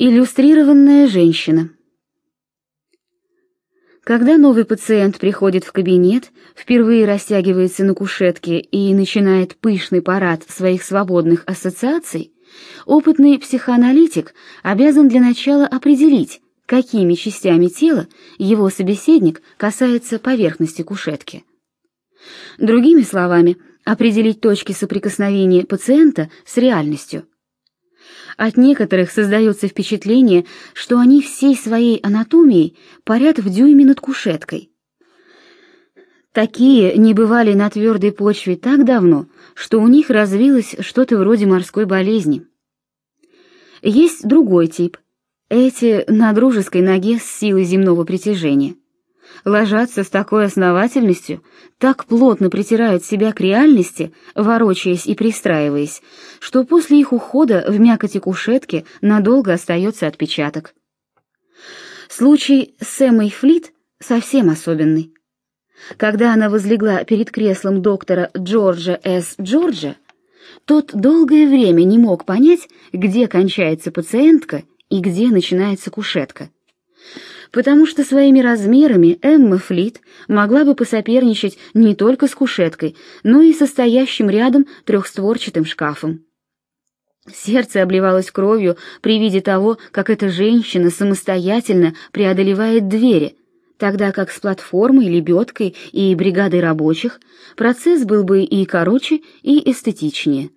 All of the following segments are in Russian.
Иллюстрированная женщина. Когда новый пациент приходит в кабинет, впервые растягивается на кушетке и начинает пышный парад своих свободных ассоциаций, опытный психоаналитик обязан для начала определить, какими частями тела его собеседник касается поверхности кушетки. Другими словами, определить точки соприкосновения пациента с реальностью – от некоторых создается впечатление, что они всей своей анатомией парят в дюйме над кушеткой. Такие не бывали на твердой почве так давно, что у них развилось что-то вроде морской болезни. Есть другой тип. Эти на дружеской ноге с силой земного притяжения ложатся с такой основательностью, так плотно притирают себя к реальности, ворочаясь и пристраиваясь, что после их ухода в мякоти кушетки надолго остается отпечаток. Случай с Эммой Флит совсем особенный. Когда она возлегла перед креслом доктора Джорджа С. Джорджа, тот долгое время не мог понять, где кончается пациентка и где начинается кушетка потому что своими размерами Эмма Флит могла бы посоперничать не только с кушеткой, но и со стоящим рядом трехстворчатым шкафом. Сердце обливалось кровью при виде того, как эта женщина самостоятельно преодолевает двери, тогда как с платформой, лебедкой и бригадой рабочих процесс был бы и короче, и эстетичнее.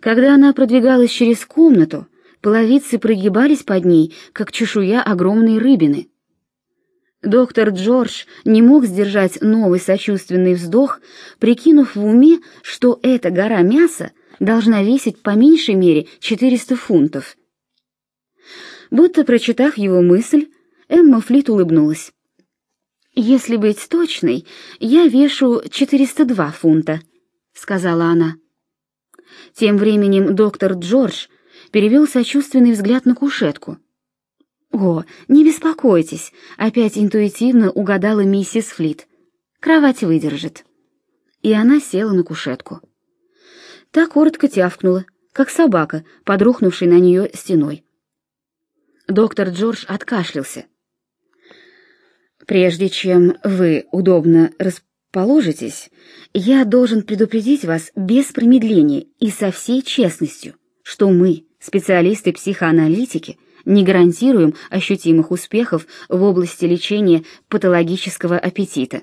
Когда она продвигалась через комнату, Половицы прогибались под ней, как чешуя огромной рыбины. Доктор Джордж не мог сдержать новый сочувственный вздох, прикинув в уме, что эта гора мяса должна весить по меньшей мере 400 фунтов. Будто прочитав его мысль, Эмма Флит улыбнулась. «Если быть точной, я вешу 402 фунта», — сказала она. Тем временем доктор Джордж перевел сочувственный взгляд на кушетку. «О, не беспокойтесь», — опять интуитивно угадала миссис Флит. «Кровать выдержит». И она села на кушетку. Та коротко тявкнула, как собака, подрухнувшая на нее стеной. Доктор Джордж откашлялся. «Прежде чем вы удобно расположитесь, я должен предупредить вас без промедления и со всей честностью, что мы, специалисты-психоаналитики не гарантируем ощутимых успехов в области лечения патологического аппетита.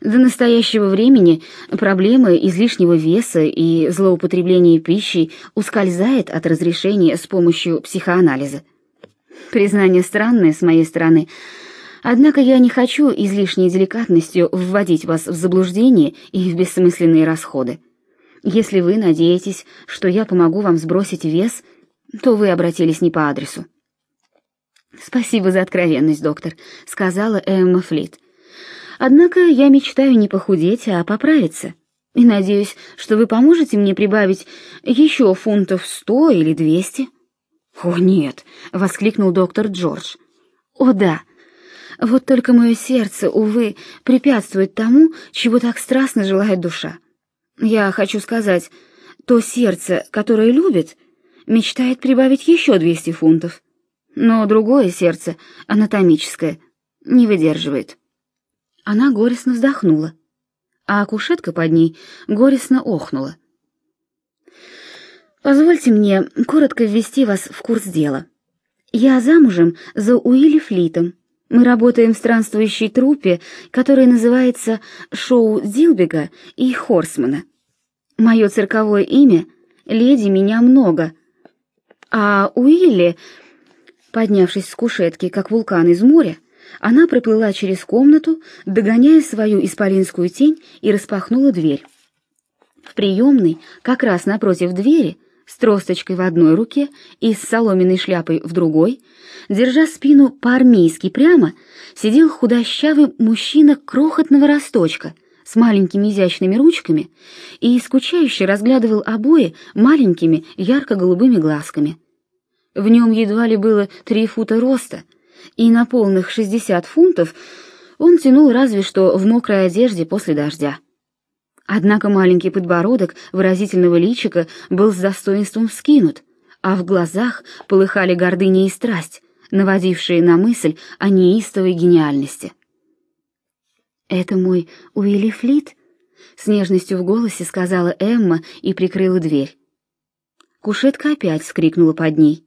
До настоящего времени проблема излишнего веса и злоупотребления пищей ускользает от разрешения с помощью психоанализа. Признание странное с моей стороны, однако я не хочу излишней деликатностью вводить вас в заблуждение и в бессмысленные расходы. Если вы надеетесь, что я помогу вам сбросить вес, то вы обратились не по адресу. Спасибо за откровенность, доктор, сказала Эмма Флит. Однако я мечтаю не похудеть, а поправиться. И надеюсь, что вы поможете мне прибавить еще фунтов сто или двести. О нет, воскликнул доктор Джордж. О да. Вот только мое сердце, увы, препятствует тому, чего так страстно желает душа. Я хочу сказать, то сердце, которое любит, мечтает прибавить еще 200 фунтов. Но другое сердце, анатомическое, не выдерживает. Она горестно вздохнула, а кушетка под ней горестно охнула. Позвольте мне коротко ввести вас в курс дела. Я замужем за Уилли Флитом. Мы работаем в странствующей труппе, которая называется «Шоу Дилбега и Хорсмана». Мое цирковое имя — Леди Меня Много. А Уилли, поднявшись с кушетки, как вулкан из моря, она проплыла через комнату, догоняя свою исполинскую тень и распахнула дверь. В приемной, как раз напротив двери, с тросточкой в одной руке и с соломенной шляпой в другой, держа спину по-армейски прямо, сидел худощавый мужчина крохотного росточка с маленькими изящными ручками и скучающе разглядывал обои маленькими ярко-голубыми глазками. В нем едва ли было три фута роста, и на полных шестьдесят фунтов он тянул разве что в мокрой одежде после дождя. Однако маленький подбородок выразительного личика был с достоинством вскинут, а в глазах полыхали гордыня и страсть, наводившие на мысль о неистовой гениальности. «Это мой Уилли Флит?» — с нежностью в голосе сказала Эмма и прикрыла дверь. Кушетка опять вскрикнула под ней.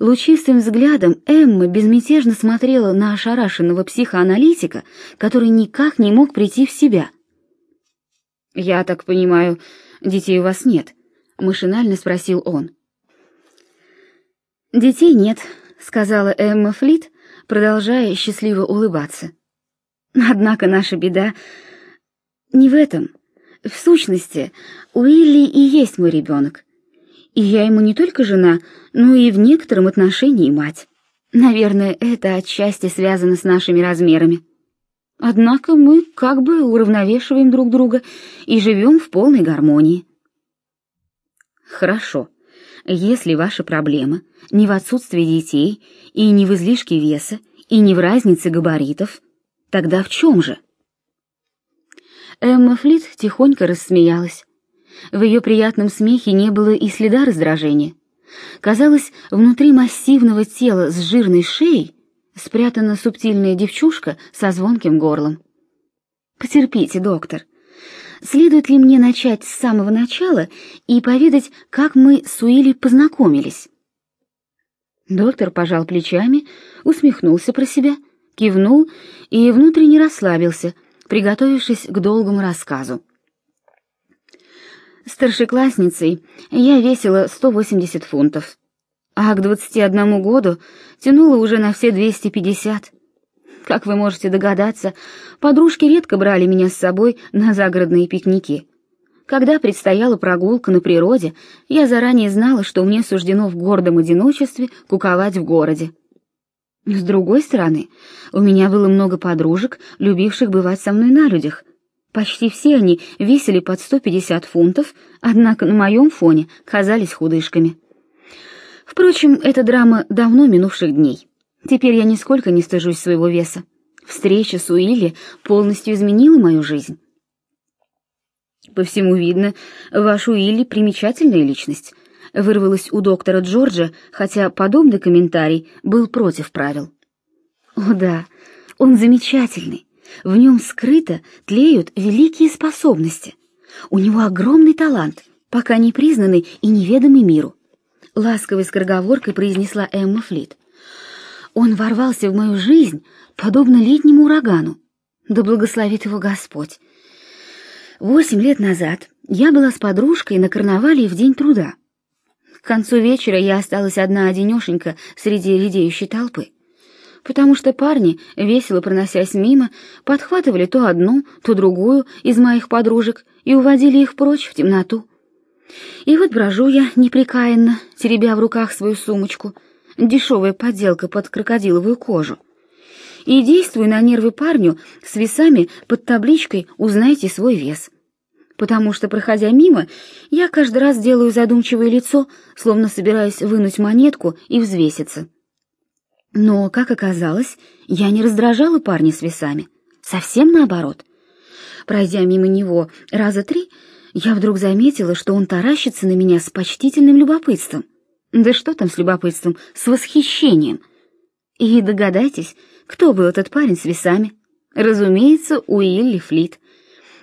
Лучистым взглядом Эмма безмятежно смотрела на ошарашенного психоаналитика, который никак не мог прийти в себя. «Я так понимаю, детей у вас нет?» — машинально спросил он. «Детей нет», — сказала Эмма Флит, продолжая счастливо улыбаться. «Однако наша беда не в этом. В сущности, Уилли и есть мой ребенок. И я ему не только жена, но и в некотором отношении мать. Наверное, это отчасти связано с нашими размерами. Однако мы как бы уравновешиваем друг друга и живем в полной гармонии. Хорошо. Если ваша проблема не в отсутствии детей и не в излишке веса и не в разнице габаритов, тогда в чем же? Эмма Флит тихонько рассмеялась. В ее приятном смехе не было и следа раздражения. Казалось, внутри массивного тела с жирной шеей спрятана субтильная девчушка со звонким горлом. «Потерпите, доктор. Следует ли мне начать с самого начала и поведать, как мы с Уилли познакомились?» Доктор пожал плечами, усмехнулся про себя, кивнул и внутренне расслабился, приготовившись к долгому рассказу. Старшеклассницей я весила 180 фунтов, а к 21 году тянула уже на все 250. Как вы можете догадаться, подружки редко брали меня с собой на загородные пикники. Когда предстояла прогулка на природе, я заранее знала, что мне суждено в гордом одиночестве куковать в городе. С другой стороны, у меня было много подружек, любивших бывать со мной на людях, Почти все они весили под 150 фунтов, однако на моем фоне казались худышками. Впрочем, это драма давно минувших дней. Теперь я нисколько не стыжусь своего веса. Встреча с Уилли полностью изменила мою жизнь. По всему видно, ваш Уилли примечательная личность, вырвалось у доктора Джорджа, хотя подобный комментарий был против правил. О да, он замечательный. В нем скрыто тлеют великие способности. У него огромный талант, пока не признанный и неведомый миру. Ласковой скороговоркой произнесла Эмма Флит. Он ворвался в мою жизнь, подобно летнему урагану. Да благословит его Господь. Восемь лет назад я была с подружкой на карнавале в День труда. К концу вечера я осталась одна-одинешенька среди редеющей толпы потому что парни, весело проносясь мимо, подхватывали то одну, то другую из моих подружек и уводили их прочь в темноту. И вот брожу я непрекаянно, теребя в руках свою сумочку, дешевая подделка под крокодиловую кожу. И действую на нервы парню с весами под табличкой «Узнайте свой вес». Потому что, проходя мимо, я каждый раз делаю задумчивое лицо, словно собираясь вынуть монетку и взвеситься. Но, как оказалось, я не раздражала парня с весами. Совсем наоборот. Пройдя мимо него раза три, я вдруг заметила, что он таращится на меня с почтительным любопытством. Да что там с любопытством, с восхищением. И догадайтесь, кто был этот парень с весами? Разумеется, Уилли Флит.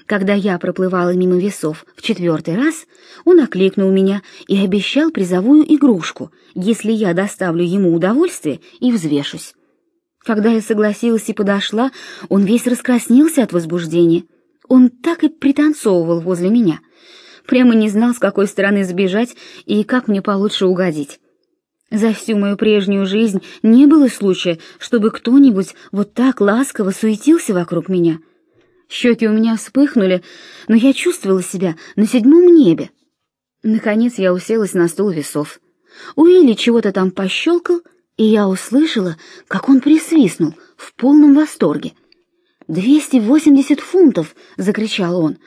Когда я проплывала мимо весов в четвертый раз, он окликнул меня и обещал призовую игрушку, если я доставлю ему удовольствие и взвешусь. Когда я согласилась и подошла, он весь раскраснелся от возбуждения. Он так и пританцовывал возле меня. Прямо не знал, с какой стороны сбежать и как мне получше угодить. За всю мою прежнюю жизнь не было случая, чтобы кто-нибудь вот так ласково суетился вокруг меня — Щеки у меня вспыхнули, но я чувствовала себя на седьмом небе. Наконец я уселась на стул весов. Уилли чего-то там пощелкал, и я услышала, как он присвистнул в полном восторге. «Двести восемьдесят фунтов!» — закричал он.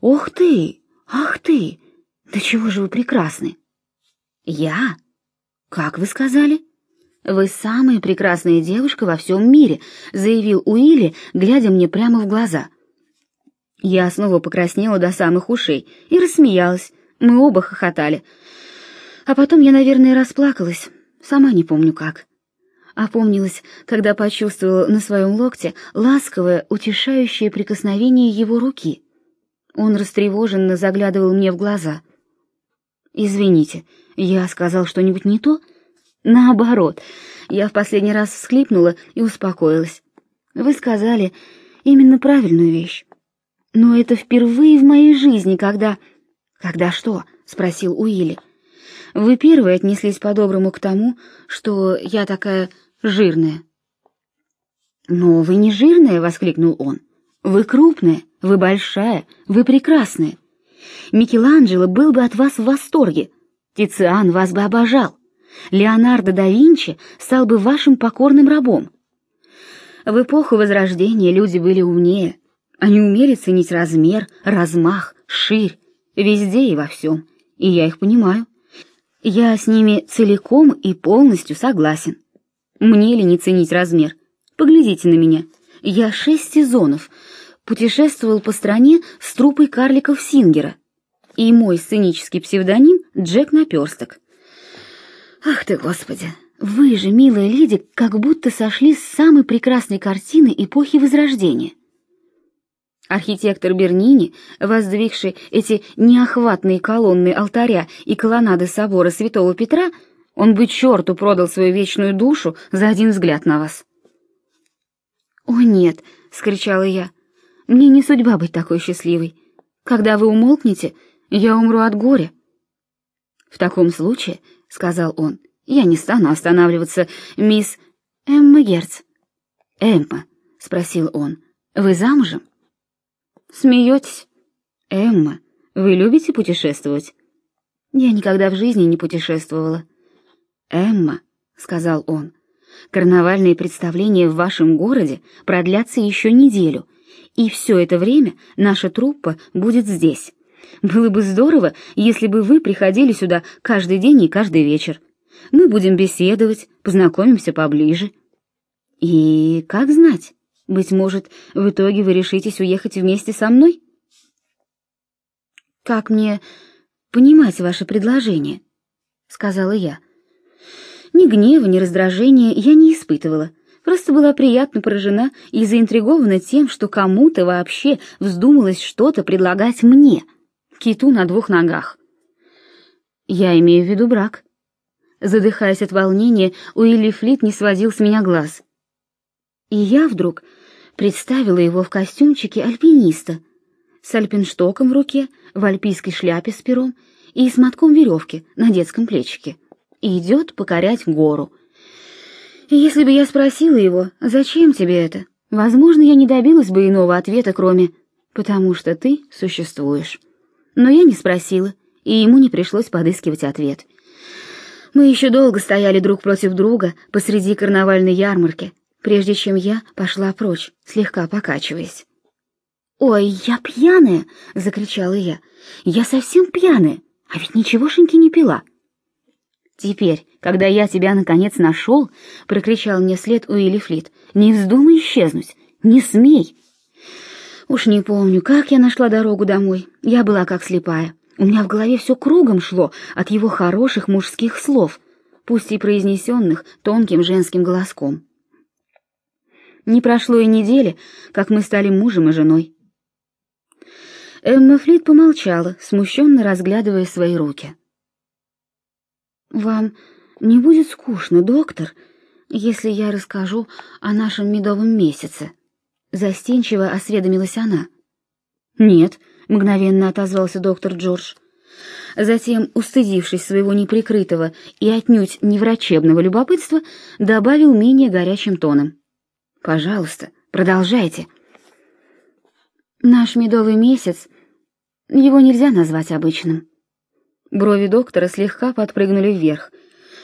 «Ох ты! Ах ты! Да чего же вы прекрасны!» «Я? Как вы сказали?» «Вы самая прекрасная девушка во всем мире», — заявил Уилли, глядя мне прямо в глаза. Я снова покраснела до самых ушей и рассмеялась. Мы оба хохотали. А потом я, наверное, расплакалась, сама не помню как. Опомнилась, когда почувствовала на своем локте ласковое, утешающее прикосновение его руки. Он растревоженно заглядывал мне в глаза. «Извините, я сказал что-нибудь не то?» «Наоборот, я в последний раз всхлипнула и успокоилась. Вы сказали именно правильную вещь. Но это впервые в моей жизни, когда...» «Когда что?» — спросил Уилли. «Вы первые отнеслись по-доброму к тому, что я такая жирная». «Но вы не жирная!» — воскликнул он. «Вы крупная, вы большая, вы прекрасная. Микеланджело был бы от вас в восторге, Тициан вас бы обожал, Леонардо да Винчи стал бы вашим покорным рабом. В эпоху Возрождения люди были умнее, они умели ценить размер, размах, ширь, везде и во всем, и я их понимаю. Я с ними целиком и полностью согласен. Мне ли не ценить размер? Поглядите на меня. Я шесть сезонов путешествовал по стране с труппой карликов Сингера, и мой сценический псевдоним Джек Наперсток. Ах ты, Господи! Вы же, милая леди, как будто сошли с самой прекрасной картины эпохи Возрождения. Архитектор Бернини, воздвигший эти неохватные колонны алтаря и колоннады собора Святого Петра, он бы черту продал свою вечную душу за один взгляд на вас. «О, нет!» — скричала я. «Мне не судьба быть такой счастливой. Когда вы умолкнете, я умру от горя». «В таком случае», — сказал он, — «я не стану останавливаться, мисс Эмма Герц». «Эмма», — спросил он, — «вы замужем?» Смеетесь? Эмма, вы любите путешествовать? Я никогда в жизни не путешествовала. Эмма, сказал он, карнавальные представления в вашем городе продлятся еще неделю, и все это время наша труппа будет здесь. Было бы здорово, если бы вы приходили сюда каждый день и каждый вечер. Мы будем беседовать, познакомимся поближе. И как знать, быть может, в итоге вы решитесь уехать вместе со мной? Как мне понимать ваше предложение? сказала я. Ни гнева, ни раздражения я не испытывала. Просто была приятно поражена и заинтригована тем, что кому-то вообще вздумалось что-то предлагать мне, киту на двух ногах. Я имею в виду брак. Задыхаясь от волнения, Уилли Флит не сводил с меня глаз. И я вдруг представила его в костюмчике альпиниста, с альпинштоком в руке, в альпийской шляпе с пером и с мотком веревки на детском плечике. И идет покорять гору. И если бы я спросила его, зачем тебе это, возможно, я не добилась бы иного ответа, кроме «потому что ты существуешь». Но я не спросила, и ему не пришлось подыскивать ответ. Мы еще долго стояли друг против друга посреди карнавальной ярмарки, прежде чем я пошла прочь, слегка покачиваясь. «Ой, я пьяная!» — закричала я. «Я совсем пьяная, а ведь ничегошеньки не пила». «Теперь, когда я тебя наконец нашел», — прокричал мне след Уилли Флит, — «не вздумай исчезнуть, не смей». Уж не помню, как я нашла дорогу домой. Я была как слепая. У меня в голове все кругом шло от его хороших мужских слов, пусть и произнесенных тонким женским голоском. Не прошло и недели, как мы стали мужем и женой. Эмма Флит помолчала, смущенно разглядывая свои руки. «Вам не будет скучно, доктор, если я расскажу о нашем медовом месяце?» Застенчиво осведомилась она. «Нет», — мгновенно отозвался доктор Джордж. Затем, устыдившись своего неприкрытого и отнюдь неврачебного любопытства, добавил менее горячим тоном. Пожалуйста, продолжайте. Наш медовый месяц, его нельзя назвать обычным. Брови доктора слегка подпрыгнули вверх.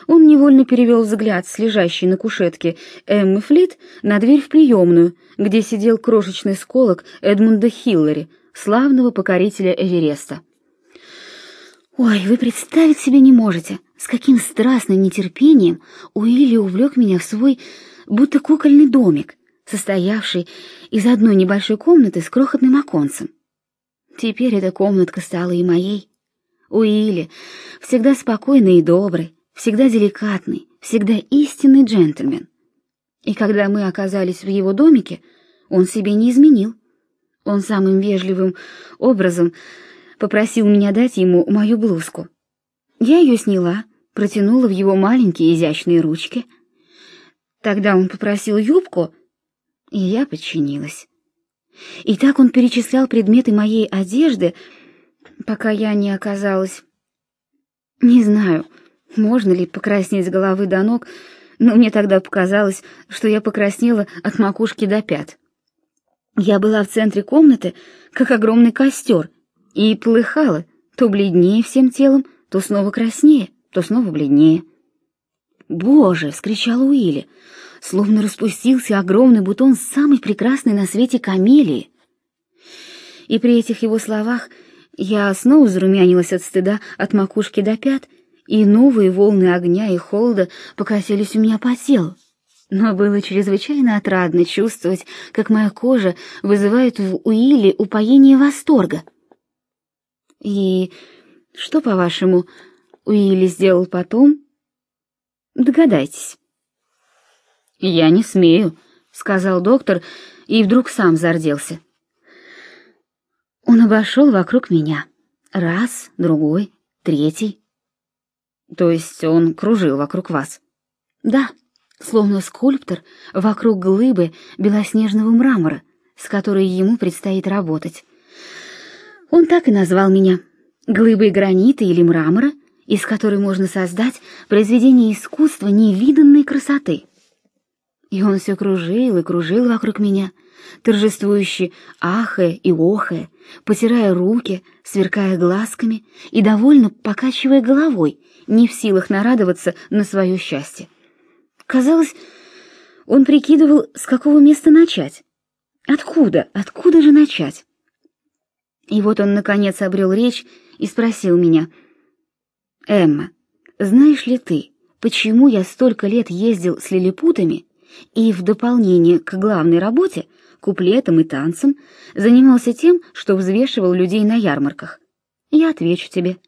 Он невольно перевел взгляд с лежащей на кушетке Эммы Флит на дверь в приемную, где сидел крошечный сколок Эдмунда Хиллари, славного покорителя Эвереста. Ой, вы представить себе не можете, с каким страстным нетерпением Уилли увлек меня в свой будто кукольный домик, состоявший из одной небольшой комнаты с крохотным оконцем. Теперь эта комнатка стала и моей. Уилли, всегда спокойный и добрый, всегда деликатный, всегда истинный джентльмен. И когда мы оказались в его домике, он себе не изменил. Он самым вежливым образом попросил меня дать ему мою блузку. Я ее сняла, протянула в его маленькие изящные ручки. Тогда он попросил юбку, и я подчинилась. И так он перечислял предметы моей одежды, пока я не оказалась... Не знаю, можно ли покраснеть с головы до ног, но мне тогда показалось, что я покраснела от макушки до пят. Я была в центре комнаты, как огромный костер, и полыхала, то бледнее всем телом, то снова краснее, то снова бледнее. «Боже!» — вскричал Уилли, словно распустился огромный бутон самой прекрасной на свете камелии. И при этих его словах я снова зарумянилась от стыда от макушки до пят, и новые волны огня и холода покатились у меня по телу но было чрезвычайно отрадно чувствовать, как моя кожа вызывает в Уилле упоение восторга. И что, по-вашему, Уилли сделал потом? Догадайтесь. Я не смею, сказал доктор и вдруг сам зарделся. Он обошел вокруг меня. Раз, другой, третий. То есть он кружил вокруг вас? Да словно скульптор вокруг глыбы белоснежного мрамора, с которой ему предстоит работать. Он так и назвал меня — глыбой гранита или мрамора, из которой можно создать произведение искусства невиданной красоты. И он все кружил и кружил вокруг меня, торжествующе ахая и охая, потирая руки, сверкая глазками и довольно покачивая головой, не в силах нарадоваться на свое счастье. Казалось, он прикидывал, с какого места начать. Откуда, откуда же начать? И вот он, наконец, обрел речь и спросил меня. «Эмма, знаешь ли ты, почему я столько лет ездил с лилипутами и в дополнение к главной работе, куплетам и танцам, занимался тем, что взвешивал людей на ярмарках? Я отвечу тебе —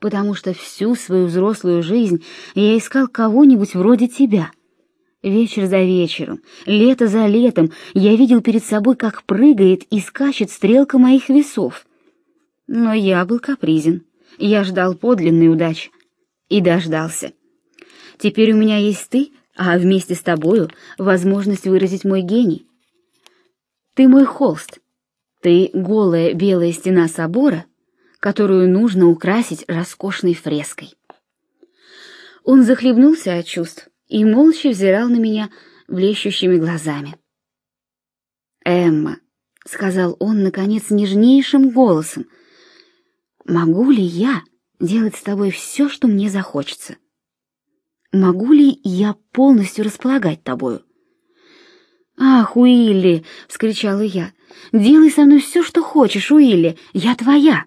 потому что всю свою взрослую жизнь я искал кого-нибудь вроде тебя. Вечер за вечером, лето за летом я видел перед собой, как прыгает и скачет стрелка моих весов. Но я был капризен, я ждал подлинной удачи. И дождался. Теперь у меня есть ты, а вместе с тобою возможность выразить мой гений. Ты мой холст, ты голая белая стена собора — которую нужно украсить роскошной фреской. Он захлебнулся от чувств и молча взирал на меня блещущими глазами. «Эмма», — сказал он, наконец, нежнейшим голосом, — «могу ли я делать с тобой все, что мне захочется? Могу ли я полностью располагать тобою?» «Ах, Уилли!» — вскричала я. «Делай со мной все, что хочешь, Уилли! Я твоя!»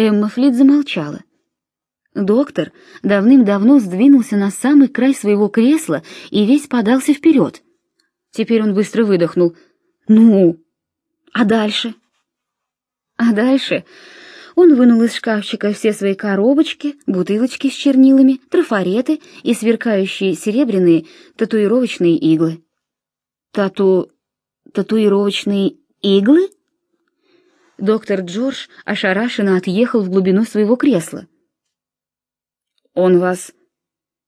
Эмма Флит замолчала. Доктор давным-давно сдвинулся на самый край своего кресла и весь подался вперед. Теперь он быстро выдохнул. «Ну? А дальше?» А дальше он вынул из шкафчика все свои коробочки, бутылочки с чернилами, трафареты и сверкающие серебряные татуировочные иглы. «Тату... татуировочные иглы?» Доктор Джордж ошарашенно отъехал в глубину своего кресла. «Он вас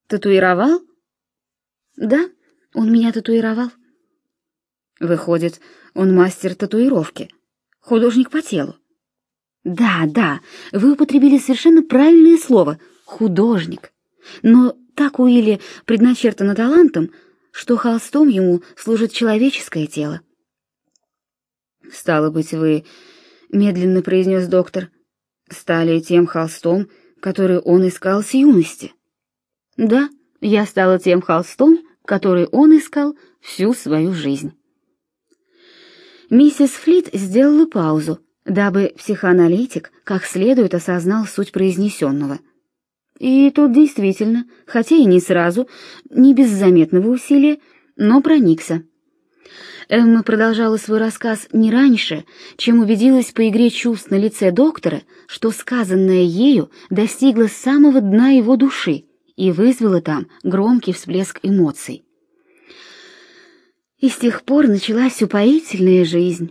татуировал?» «Да, он меня татуировал». «Выходит, он мастер татуировки, художник по телу». «Да, да, вы употребили совершенно правильное слово — художник. Но так Уилли предначертано талантом, что холстом ему служит человеческое тело». «Стало быть, вы медленно произнес доктор, стали тем холстом, который он искал с юности. Да, я стала тем холстом, который он искал всю свою жизнь. Миссис Флит сделала паузу, дабы психоаналитик как следует осознал суть произнесенного. И тот действительно, хотя и не сразу, не без заметного усилия, но проникся. Эмма продолжала свой рассказ не раньше, чем убедилась по игре чувств на лице доктора, что сказанное ею достигло самого дна его души и вызвало там громкий всплеск эмоций. И с тех пор началась упоительная жизнь.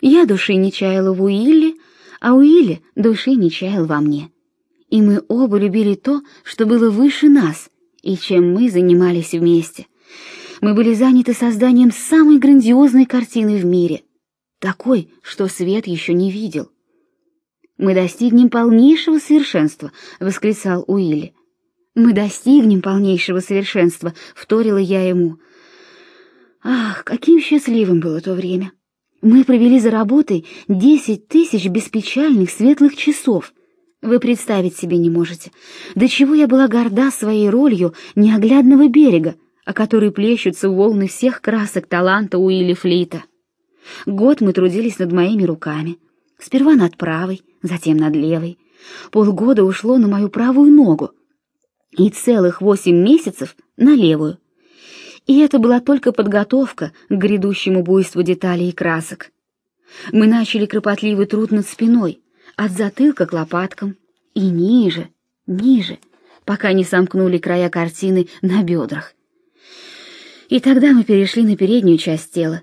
Я души не чаяла в Уилле, а Уилле души не чаял во мне. И мы оба любили то, что было выше нас, и чем мы занимались вместе. Мы были заняты созданием самой грандиозной картины в мире, такой, что свет еще не видел. Мы достигнем полнейшего совершенства, восклицал Уилли. Мы достигнем полнейшего совершенства, вторила я ему. Ах, каким счастливым было то время! Мы провели за работой десять тысяч беспечальных светлых часов. Вы представить себе не можете, до чего я была горда своей ролью неоглядного берега, о которой плещутся волны всех красок таланта Уилли Флита. Год мы трудились над моими руками. Сперва над правой, затем над левой. Полгода ушло на мою правую ногу и целых восемь месяцев на левую. И это была только подготовка к грядущему буйству деталей и красок. Мы начали кропотливый труд над спиной, от затылка к лопаткам, и ниже, ниже, пока не сомкнули края картины на бедрах. И тогда мы перешли на переднюю часть тела.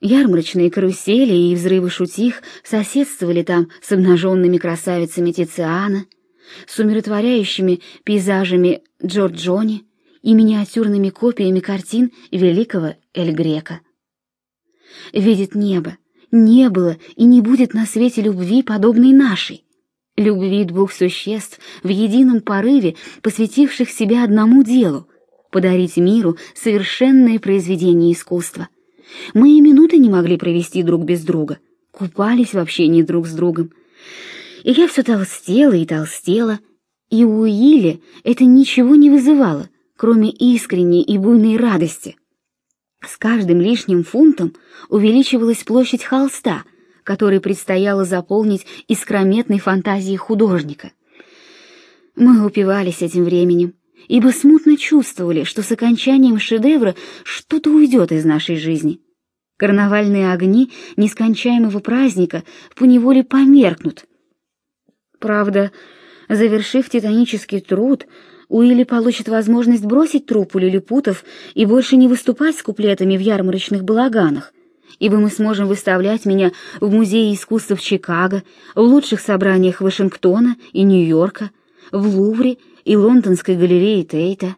Ярмарочные карусели и взрывы шутих соседствовали там с обнаженными красавицами Тициана, с умиротворяющими пейзажами Джорджони и миниатюрными копиями картин великого Эль Грека. Видит небо, не было и не будет на свете любви, подобной нашей. Любви двух существ в едином порыве, посвятивших себя одному делу — подарить миру совершенное произведение искусства. Мы и минуты не могли провести друг без друга, купались в общении друг с другом. И я все толстела и толстела, и у Уилли это ничего не вызывало, кроме искренней и буйной радости. С каждым лишним фунтом увеличивалась площадь холста, который предстояло заполнить искрометной фантазией художника. Мы упивались этим временем, ибо смутно чувствовали, что с окончанием шедевра что-то уйдет из нашей жизни. Карнавальные огни нескончаемого праздника поневоле померкнут. Правда, завершив титанический труд, Уилли получит возможность бросить труппу лилипутов и больше не выступать с куплетами в ярмарочных балаганах, ибо мы сможем выставлять меня в Музее искусств Чикаго, в лучших собраниях Вашингтона и Нью-Йорка, в Лувре и лондонской галереи Тейта.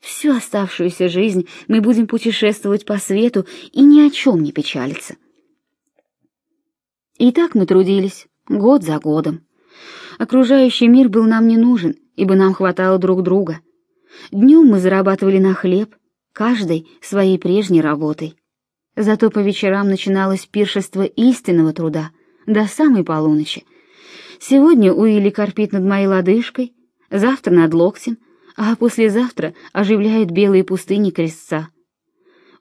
Всю оставшуюся жизнь мы будем путешествовать по свету и ни о чем не печалиться. И так мы трудились, год за годом. Окружающий мир был нам не нужен, ибо нам хватало друг друга. Днем мы зарабатывали на хлеб, каждый своей прежней работой. Зато по вечерам начиналось пиршество истинного труда до самой полуночи. Сегодня Уилли корпит над моей лодыжкой, завтра над локтем, а послезавтра оживляет белые пустыни крестца.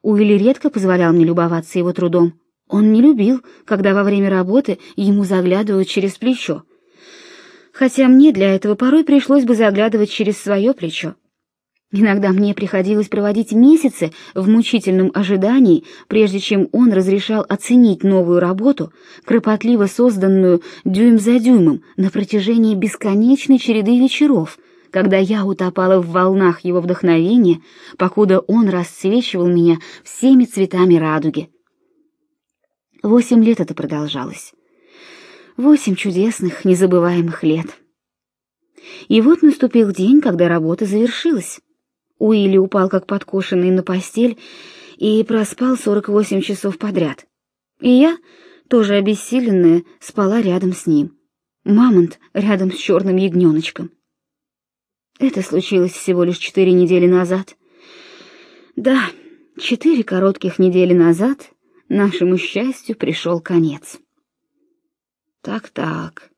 Уилли редко позволял мне любоваться его трудом. Он не любил, когда во время работы ему заглядывают через плечо. Хотя мне для этого порой пришлось бы заглядывать через свое плечо. Иногда мне приходилось проводить месяцы в мучительном ожидании, прежде чем он разрешал оценить новую работу, кропотливо созданную дюйм за дюймом на протяжении бесконечной череды вечеров, когда я утопала в волнах его вдохновения, покуда он расцвечивал меня всеми цветами радуги. Восемь лет это продолжалось. Восемь чудесных, незабываемых лет. И вот наступил день, когда работа завершилась. Уилли упал как подкошенный на постель и проспал 48 часов подряд. И я, тоже обессиленная, спала рядом с ним. Мамонт рядом с черным ягненочком. Это случилось всего лишь четыре недели назад. Да, четыре коротких недели назад нашему счастью пришел конец. Так-так,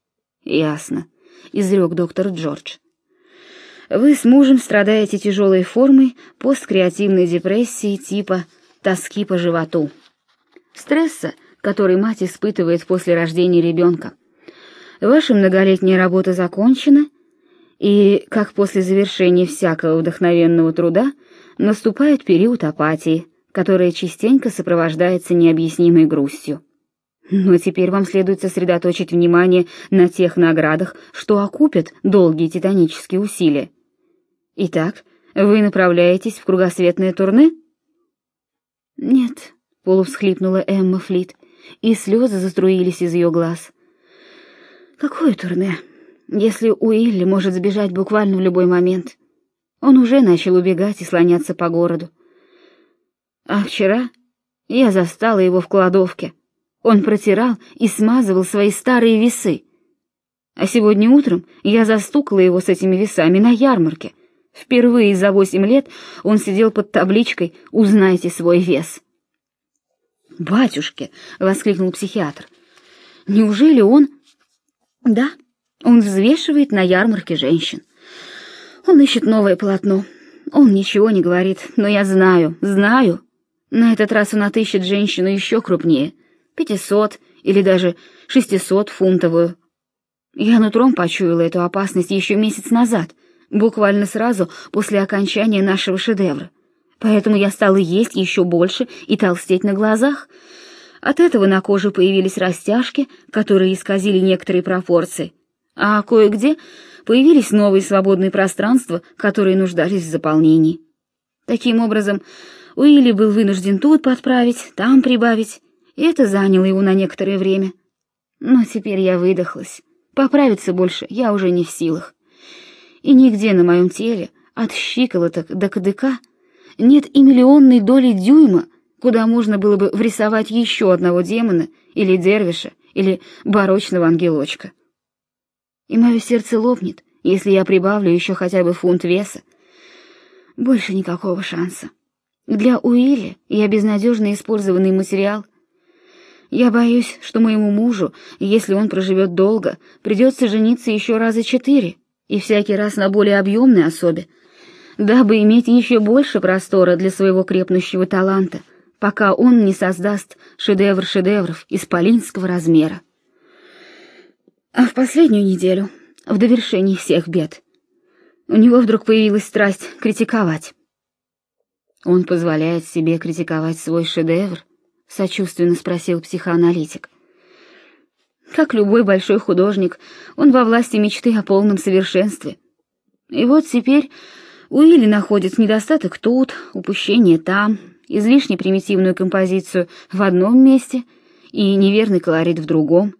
ясно, изрек доктор Джордж. Вы с мужем страдаете тяжелой формой посткреативной депрессии типа тоски по животу. Стресса, который мать испытывает после рождения ребенка. Ваша многолетняя работа закончена, и, как после завершения всякого вдохновенного труда, наступает период апатии, которая частенько сопровождается необъяснимой грустью. Но теперь вам следует сосредоточить внимание на тех наградах, что окупят долгие титанические усилия. Итак, вы направляетесь в кругосветное турне? Нет, полувсхлипнула Эмма Флит, и слезы заструились из ее глаз. Какое турне? Если Уилли может сбежать буквально в любой момент. Он уже начал убегать и слоняться по городу. А вчера я застала его в кладовке. Он протирал и смазывал свои старые весы. А сегодня утром я застукала его с этими весами на ярмарке. Впервые за восемь лет он сидел под табличкой «Узнайте свой вес». «Батюшки!» — воскликнул психиатр. «Неужели он...» «Да, он взвешивает на ярмарке женщин. Он ищет новое полотно. Он ничего не говорит, но я знаю, знаю. На этот раз он отыщет женщину еще крупнее, пятисот или даже шестисот фунтовую. Я нутром почуяла эту опасность еще месяц назад, буквально сразу после окончания нашего шедевра. Поэтому я стала есть еще больше и толстеть на глазах. От этого на коже появились растяжки, которые исказили некоторые пропорции, а кое-где появились новые свободные пространства, которые нуждались в заполнении. Таким образом, Уилли был вынужден тут подправить, там прибавить, и это заняло его на некоторое время. Но теперь я выдохлась. Поправиться больше я уже не в силах. И нигде на моем теле, от щиколоток до кадыка, нет и миллионной доли дюйма, куда можно было бы врисовать еще одного демона или дервиша, или барочного ангелочка. И мое сердце лопнет, если я прибавлю еще хотя бы фунт веса. Больше никакого шанса. Для Уилли я безнадежно использованный материал. Я боюсь, что моему мужу, если он проживет долго, придется жениться еще раза четыре, и всякий раз на более объемной особе, дабы иметь еще больше простора для своего крепнущего таланта, пока он не создаст шедевр шедевров исполинского размера. А в последнюю неделю, в довершении всех бед, у него вдруг появилась страсть критиковать. Он позволяет себе критиковать свой шедевр, сочувственно спросил психоаналитик. Как любой большой художник, он во власти мечты о полном совершенстве. И вот теперь Уилли находит недостаток тут, упущение там, излишне примитивную композицию в одном месте и неверный колорит в другом.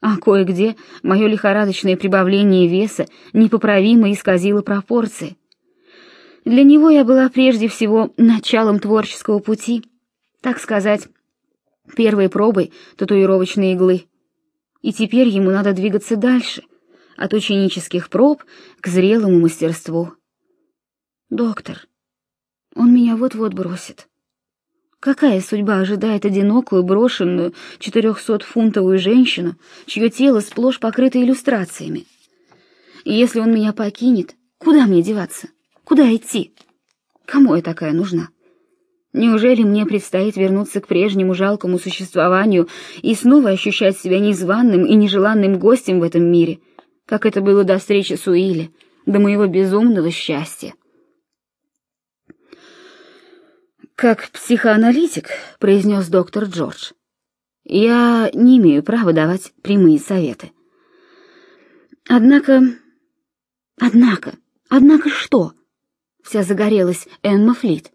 А кое-где мое лихорадочное прибавление веса непоправимо исказило пропорции. Для него я была прежде всего началом творческого пути, так сказать, первой пробой татуировочной иглы. И теперь ему надо двигаться дальше, от ученических проб к зрелому мастерству. Доктор, он меня вот-вот бросит. Какая судьба ожидает одинокую, брошенную, четырехсотфунтовую женщину, чье тело сплошь покрыто иллюстрациями? Если он меня покинет, куда мне деваться? Куда идти? Кому я такая нужна? Неужели мне предстоит вернуться к прежнему жалкому существованию и снова ощущать себя незваным и нежеланным гостем в этом мире, как это было до встречи с Уилли, до моего безумного счастья? Как психоаналитик, произнес доктор Джордж, я не имею права давать прямые советы. Однако... Однако... Однако что? Вся загорелась Энма Флит.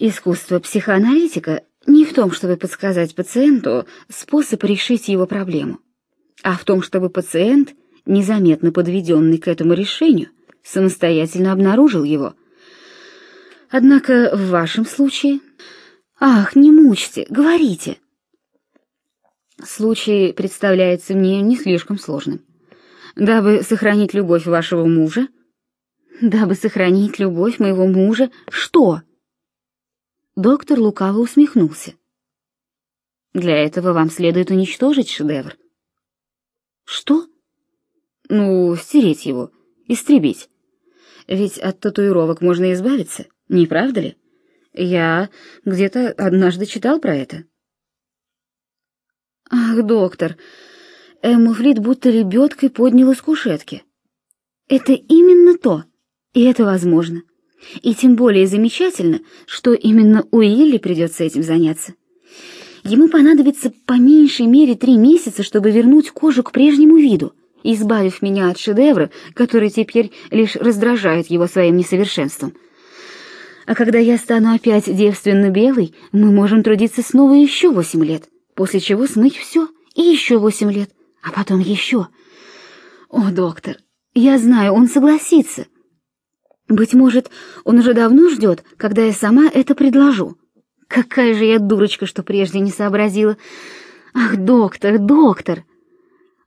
Искусство психоаналитика не в том, чтобы подсказать пациенту способ решить его проблему, а в том, чтобы пациент, незаметно подведенный к этому решению, самостоятельно обнаружил его — Однако в вашем случае... Ах, не мучьте, говорите. Случай представляется мне не слишком сложным. Дабы сохранить любовь вашего мужа... Дабы сохранить любовь моего мужа... Что? Доктор лукаво усмехнулся. Для этого вам следует уничтожить шедевр. Что? Ну, стереть его, истребить. Ведь от татуировок можно избавиться. Не правда ли? Я где-то однажды читал про это. Ах, доктор, Эмма будто лебедкой подняла с кушетки. Это именно то, и это возможно. И тем более замечательно, что именно Уилли придется этим заняться. Ему понадобится по меньшей мере три месяца, чтобы вернуть кожу к прежнему виду, избавив меня от шедевра, который теперь лишь раздражает его своим несовершенством. А когда я стану опять девственно белой, мы можем трудиться снова еще восемь лет, после чего смыть все и еще восемь лет, а потом еще. О, доктор, я знаю, он согласится. Быть может, он уже давно ждет, когда я сама это предложу. Какая же я дурочка, что прежде не сообразила. Ах, доктор, доктор!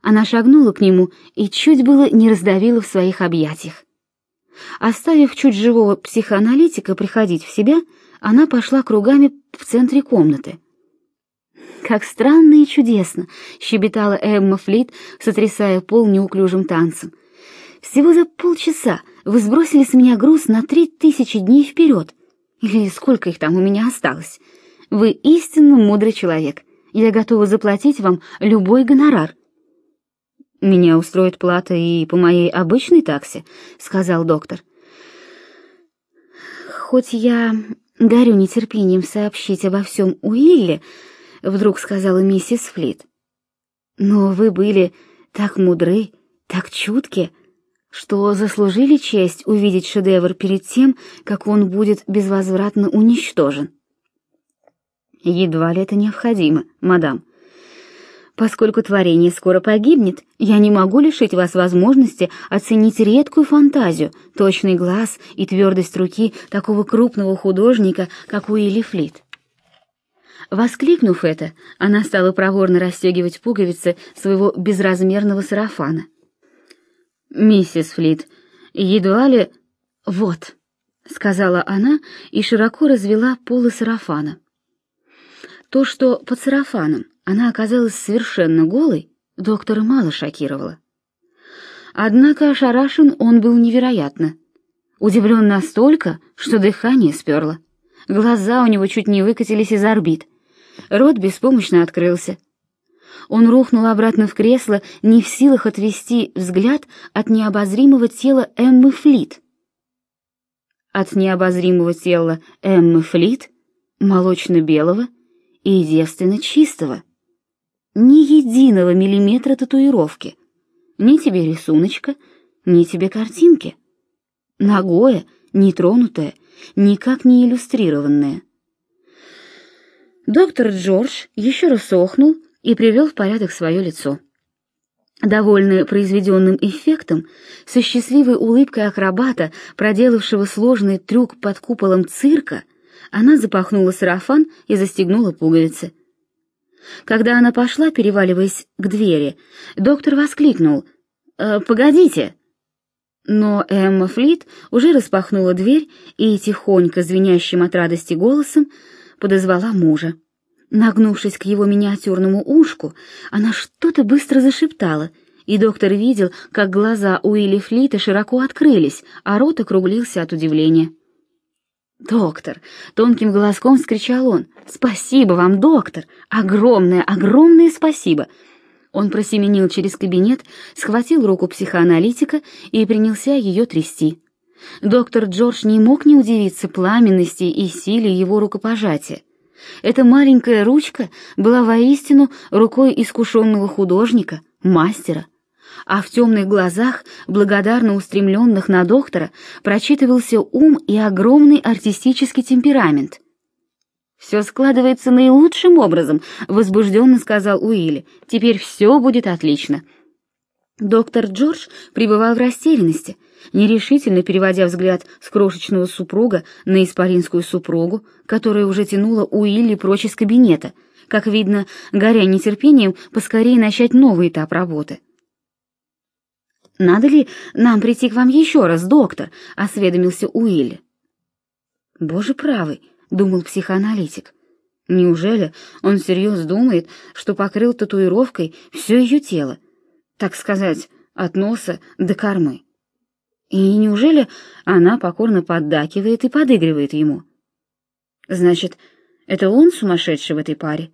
Она шагнула к нему и чуть было не раздавила в своих объятиях. Оставив чуть живого психоаналитика приходить в себя, она пошла кругами в центре комнаты. «Как странно и чудесно!» — щебетала Эмма Флит, сотрясая пол неуклюжим танцем. «Всего за полчаса вы сбросили с меня груз на три тысячи дней вперед. Или сколько их там у меня осталось? Вы истинно мудрый человек. Я готова заплатить вам любой гонорар». «Меня устроит плата и по моей обычной таксе», — сказал доктор. «Хоть я горю нетерпением сообщить обо всем Уилле», — вдруг сказала миссис Флит. «Но вы были так мудры, так чутки, что заслужили честь увидеть шедевр перед тем, как он будет безвозвратно уничтожен». «Едва ли это необходимо, мадам», Поскольку творение скоро погибнет, я не могу лишить вас возможности оценить редкую фантазию, точный глаз и твердость руки такого крупного художника, как Уилли Флит. Воскликнув это, она стала проворно расстегивать пуговицы своего безразмерного сарафана. «Миссис Флит, едва ли...» «Вот», — сказала она и широко развела полы сарафана. То, что под сарафаном она оказалась совершенно голой, доктора мало шокировало. Однако ошарашен он был невероятно. Удивлен настолько, что дыхание сперло. Глаза у него чуть не выкатились из орбит. Рот беспомощно открылся. Он рухнул обратно в кресло, не в силах отвести взгляд от необозримого тела Эммы Флит. От необозримого тела Эммы Флит, молочно-белого и девственно чистого ни единого миллиметра татуировки. Ни тебе рисуночка, ни тебе картинки. Ногое, нетронутое, никак не иллюстрированное. Доктор Джордж еще раз охнул и привел в порядок свое лицо. Довольная произведенным эффектом, со счастливой улыбкой акробата, проделавшего сложный трюк под куполом цирка, она запахнула сарафан и застегнула пуговицы. Когда она пошла, переваливаясь к двери, доктор воскликнул «Э, «Погодите!». Но Эмма Флит уже распахнула дверь и тихонько, звенящим от радости голосом, подозвала мужа. Нагнувшись к его миниатюрному ушку, она что-то быстро зашептала, и доктор видел, как глаза Уилли Флита широко открылись, а рот округлился от удивления. «Доктор!» — тонким голоском вскричал он. «Спасибо вам, доктор! Огромное, огромное спасибо!» Он просеменил через кабинет, схватил руку психоаналитика и принялся ее трясти. Доктор Джордж не мог не удивиться пламенности и силе его рукопожатия. Эта маленькая ручка была воистину рукой искушенного художника, мастера а в темных глазах, благодарно устремленных на доктора, прочитывался ум и огромный артистический темперамент. «Все складывается наилучшим образом», — возбужденно сказал Уилли. «Теперь все будет отлично». Доктор Джордж пребывал в растерянности, нерешительно переводя взгляд с крошечного супруга на исполинскую супругу, которая уже тянула Уилли прочь из кабинета, как видно, горя нетерпением поскорее начать новый этап работы. «Надо ли нам прийти к вам еще раз, доктор?» — осведомился Уилли. «Боже правый», — думал психоаналитик. «Неужели он всерьез думает, что покрыл татуировкой все ее тело, так сказать, от носа до кормы? И неужели она покорно поддакивает и подыгрывает ему? Значит, это он сумасшедший в этой паре?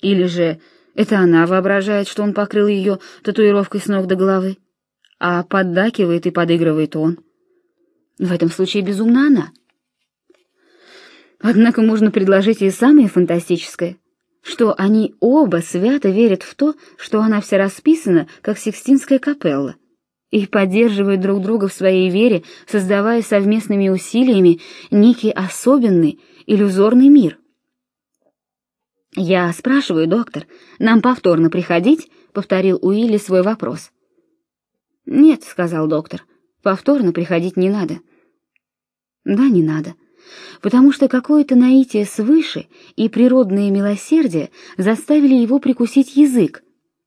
Или же это она воображает, что он покрыл ее татуировкой с ног до головы, а поддакивает и подыгрывает он. В этом случае безумна она. Однако можно предложить и самое фантастическое, что они оба свято верят в то, что она вся расписана, как Сикстинская капелла, и поддерживают друг друга в своей вере, создавая совместными усилиями некий особенный, иллюзорный мир. «Я спрашиваю, доктор, нам повторно приходить?» — повторил Уилли свой вопрос. «Нет», — сказал доктор, — «повторно приходить не надо». «Да, не надо» потому что какое-то наитие свыше и природное милосердие заставили его прикусить язык,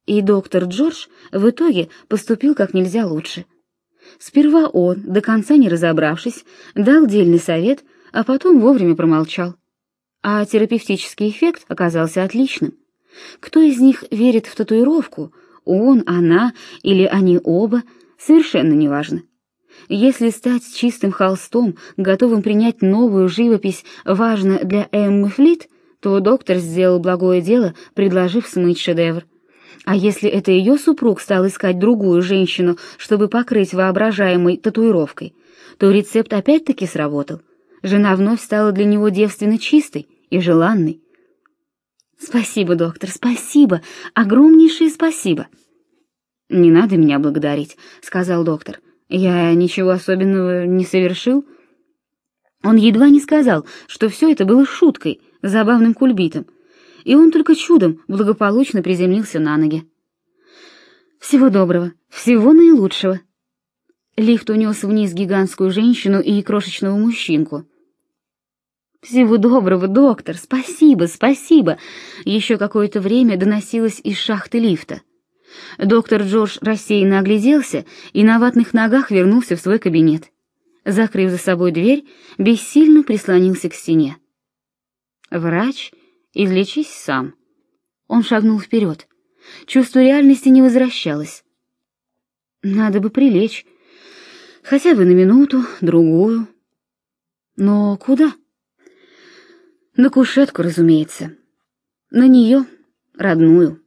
и доктор Джордж в итоге поступил как нельзя лучше. Сперва он, до конца не разобравшись, дал дельный совет, а потом вовремя промолчал. А терапевтический эффект оказался отличным. Кто из них верит в татуировку, он, она или они оба, совершенно неважно. Если стать чистым холстом, готовым принять новую живопись, важно для Эммы Флит, то доктор сделал благое дело, предложив смыть шедевр. А если это ее супруг стал искать другую женщину, чтобы покрыть воображаемой татуировкой, то рецепт опять-таки сработал. Жена вновь стала для него девственно чистой и желанной. Спасибо, доктор, спасибо, огромнейшее спасибо. Не надо меня благодарить, сказал доктор. Я ничего особенного не совершил. Он едва не сказал, что все это было шуткой, забавным кульбитом, и он только чудом благополучно приземлился на ноги. Всего доброго, всего наилучшего. Лифт унес вниз гигантскую женщину и крошечного мужчинку. Всего доброго, доктор. Спасибо, спасибо. Еще какое-то время доносилось из шахты лифта. Доктор Джордж рассеянно огляделся и на ватных ногах вернулся в свой кабинет. Закрыв за собой дверь, бессильно прислонился к стене. Врач, излечись сам. Он шагнул вперед. Чувство реальности не возвращалось. Надо бы прилечь, хотя бы на минуту, другую. Но куда? На кушетку, разумеется. На нее, родную.